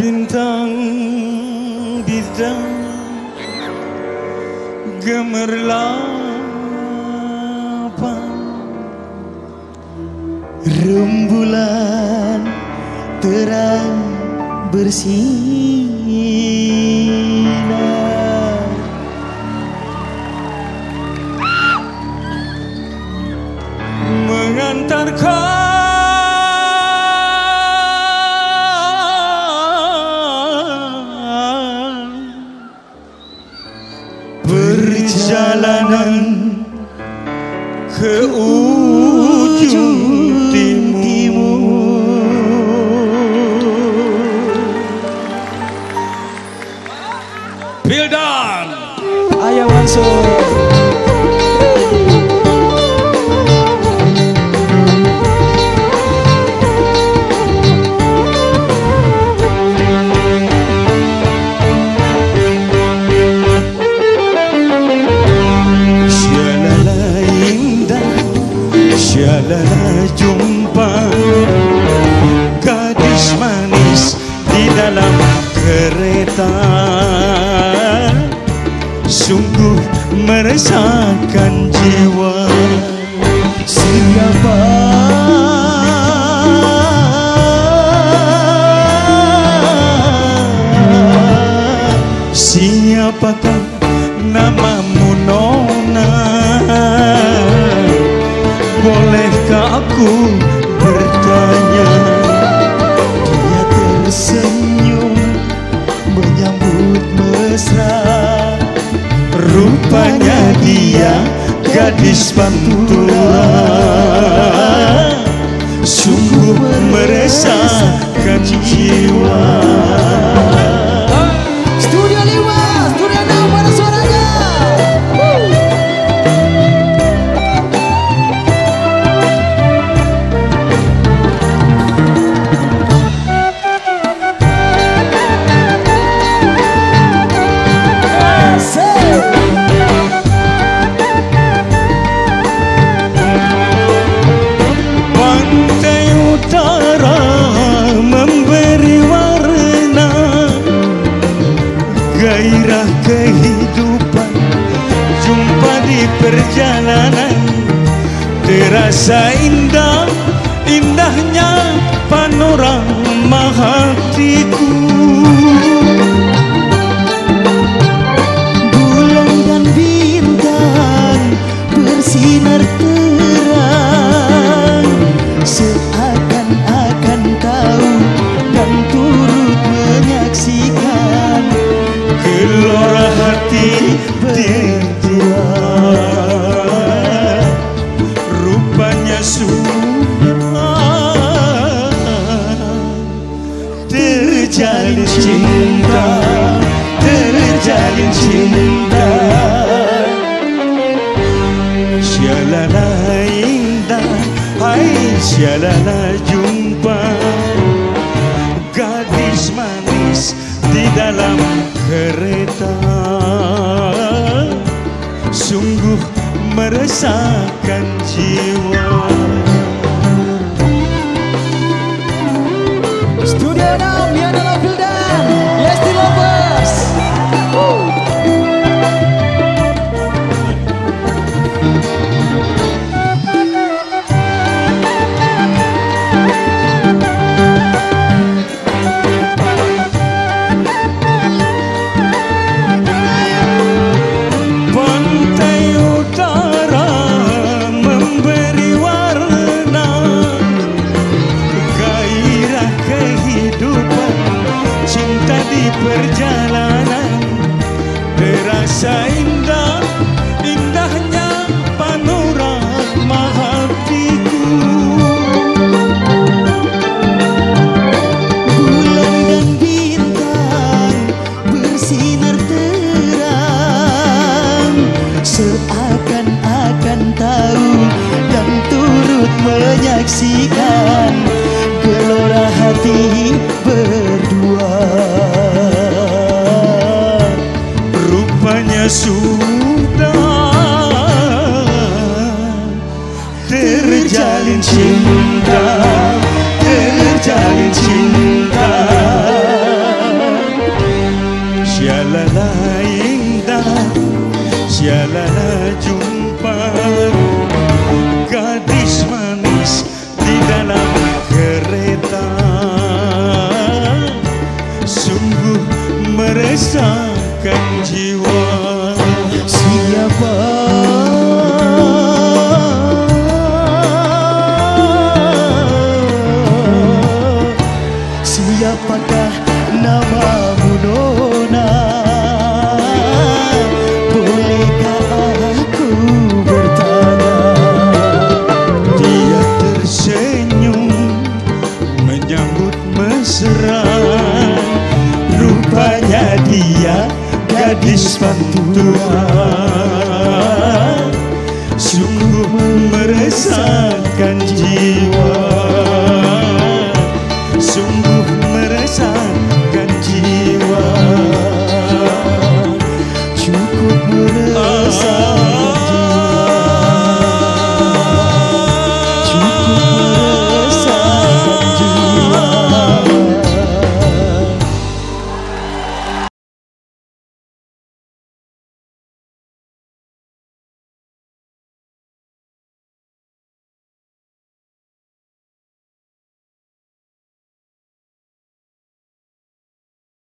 bintang bintang gemerlapan. Rembulan terang bersinar perjalanan ke ujung timur Pildan Ayo masuk. Syalala jumpa. Gadis manis di dalam kereta. Sungguh meresahkan jiwa. Siapa? Siapakah namamu mesra Rupanya dia gadis pantura. Sungguh meresahkan Di perjalanan Terasa indah Indahnya panorama hatiku cinta Terjalin cinta. Syalala indah Hai syalala jumpa. Gadis manis di dalam kereta. Sungguh meresahkan jiwa. Studio 6 Yana Lovildan Έστειλα μπας ikut menyaksikan gelora hati berdua. Rupanya sudah terjalin cinta Terjalin cinta. Shalala indah Shalala meresahkan jiwa. Siapa? Siapakah namamu Nona gadis pantura Sungguh meresahkan